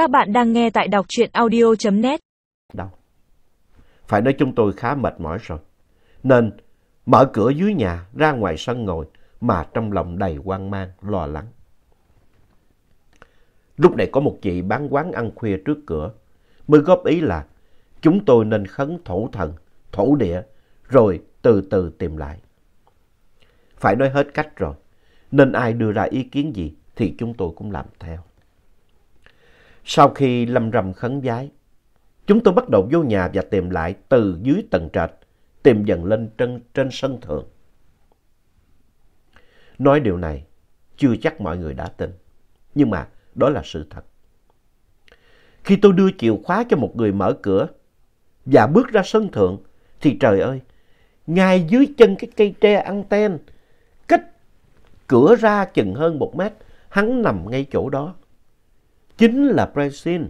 Các bạn đang nghe tại đọc truyện audio.net. Đâu? Phải nói chúng tôi khá mệt mỏi rồi. Nên mở cửa dưới nhà ra ngoài sân ngồi mà trong lòng đầy hoang mang, lo lắng. Lúc này có một chị bán quán ăn khuya trước cửa mới góp ý là chúng tôi nên khấn thổ thần, thổ địa rồi từ từ tìm lại. Phải nói hết cách rồi, nên ai đưa ra ý kiến gì thì chúng tôi cũng làm theo. Sau khi lâm rầm khấn vái, chúng tôi bắt đầu vô nhà và tìm lại từ dưới tầng trệt, tìm dần lên trên, trên sân thượng. Nói điều này, chưa chắc mọi người đã tin, nhưng mà đó là sự thật. Khi tôi đưa chìa khóa cho một người mở cửa và bước ra sân thượng, thì trời ơi, ngay dưới chân cái cây tre anten, cách cửa ra chừng hơn một mét, hắn nằm ngay chỗ đó chính là Brazil.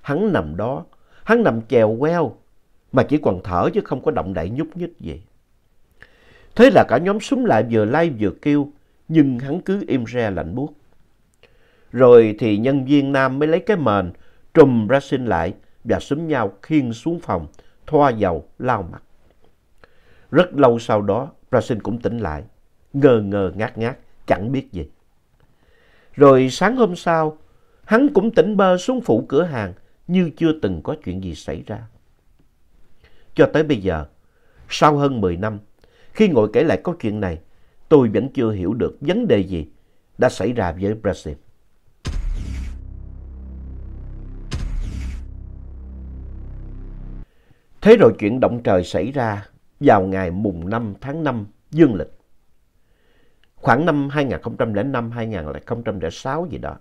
Hắn nằm đó, hắn nằm chèo queo, mà chỉ còn thở chứ không có động đậy nhúc nhích gì. Thế là cả nhóm súng lại vừa lai vừa kêu, nhưng hắn cứ im re lạnh buốt. Rồi thì nhân viên nam mới lấy cái mền trùm Brazil lại và súng nhau khiêng xuống phòng, thoa dầu, lau mặt. Rất lâu sau đó, Brazil cũng tỉnh lại, ngơ ngơ ngát ngát, chẳng biết gì. Rồi sáng hôm sau, hắn cũng tỉnh bơ xuống phụ cửa hàng như chưa từng có chuyện gì xảy ra. Cho tới bây giờ, sau hơn 10 năm, khi ngồi kể lại câu chuyện này, tôi vẫn chưa hiểu được vấn đề gì đã xảy ra với Brazil. Thế rồi chuyện động trời xảy ra vào ngày mùng 5 tháng 5 dương lịch. Khoảng năm 2005-2006 gì đó.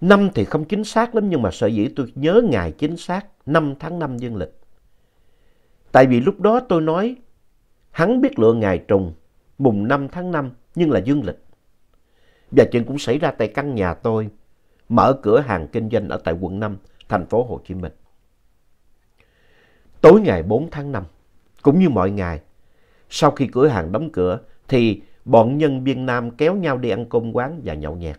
Năm thì không chính xác lắm nhưng mà sợ dĩ tôi nhớ ngày chính xác 5 tháng 5 dương lịch. Tại vì lúc đó tôi nói, hắn biết lựa ngày trùng mùng 5 tháng 5 nhưng là dương lịch. Và chuyện cũng xảy ra tại căn nhà tôi, mở cửa hàng kinh doanh ở tại quận 5 thành phố Hồ Chí Minh. Tối ngày 4 tháng 5 cũng như mọi ngày, sau khi cửa hàng đóng cửa thì bọn nhân viên nam kéo nhau đi ăn cơm quán và nhậu nhẹt.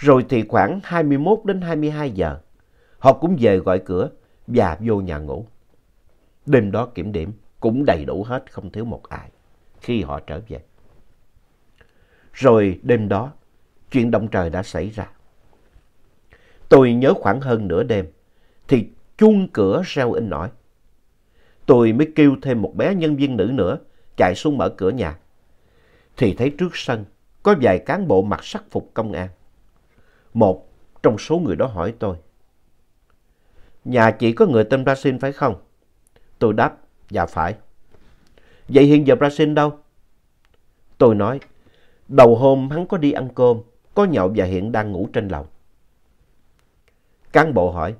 Rồi thì khoảng 21 đến 22 giờ, họ cũng về gọi cửa và vô nhà ngủ. Đêm đó kiểm điểm cũng đầy đủ hết, không thiếu một ai khi họ trở về. Rồi đêm đó, chuyện động trời đã xảy ra. Tôi nhớ khoảng hơn nửa đêm, thì chuông cửa reo in ỏi. Tôi mới kêu thêm một bé nhân viên nữ nữa chạy xuống mở cửa nhà. Thì thấy trước sân có vài cán bộ mặc sắc phục công an. Một trong số người đó hỏi tôi. Nhà chị có người tên Brazil phải không? Tôi đáp, dạ phải. Vậy hiện giờ Brazil đâu? Tôi nói, đầu hôm hắn có đi ăn cơm, có nhậu và hiện đang ngủ trên lầu. Cán bộ hỏi,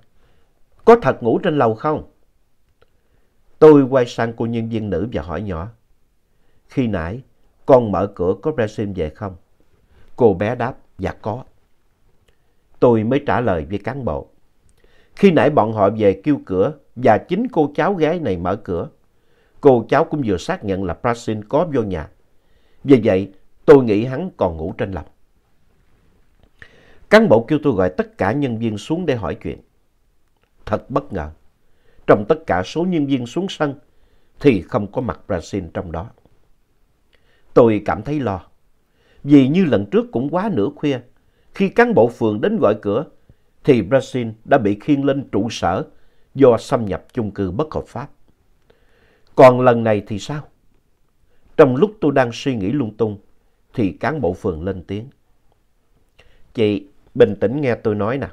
có thật ngủ trên lầu không? Tôi quay sang cô nhân viên nữ và hỏi nhỏ, khi nãy con mở cửa có Brazil về không? Cô bé đáp, dạ có tôi mới trả lời với cán bộ. Khi nãy bọn họ về kêu cửa và chính cô cháu gái này mở cửa. Cô cháu cũng vừa xác nhận là Prasin có vô nhà. Vì vậy, tôi nghĩ hắn còn ngủ trên lầu. Cán bộ kêu tôi gọi tất cả nhân viên xuống để hỏi chuyện. Thật bất ngờ. Trong tất cả số nhân viên xuống sân thì không có mặt Prasin trong đó. Tôi cảm thấy lo. Vì như lần trước cũng quá nửa khuya khi cán bộ phường đến gọi cửa, thì Brazil đã bị khiêng lên trụ sở do xâm nhập chung cư bất hợp pháp. Còn lần này thì sao? Trong lúc tôi đang suy nghĩ lung tung, thì cán bộ phường lên tiếng. Chị, bình tĩnh nghe tôi nói nè.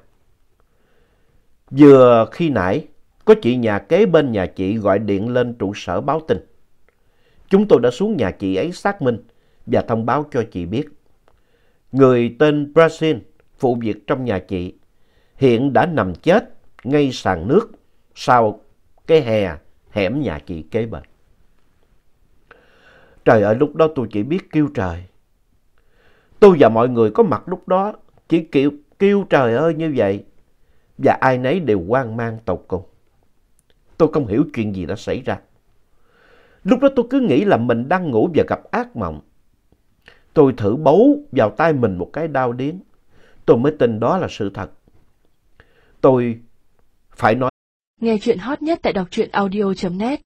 Vừa khi nãy, có chị nhà kế bên nhà chị gọi điện lên trụ sở báo tin. Chúng tôi đã xuống nhà chị ấy xác minh và thông báo cho chị biết người tên Brazil phụ việc trong nhà chị hiện đã nằm chết ngay sàn nước sau cái hè hẻm nhà chị kế bên. Trời ơi, lúc đó tôi chỉ biết kêu trời. Tôi và mọi người có mặt lúc đó chỉ kêu, kêu trời ơi như vậy. Và ai nấy đều hoang mang tột cùng. Tôi không hiểu chuyện gì đã xảy ra. Lúc đó tôi cứ nghĩ là mình đang ngủ và gặp ác mộng. Tôi thử bấu vào tay mình một cái đau điếng. tôi mới tin đó là sự thật. Tôi phải nói. Nghe chuyện hot nhất tại đọc truyện audio.net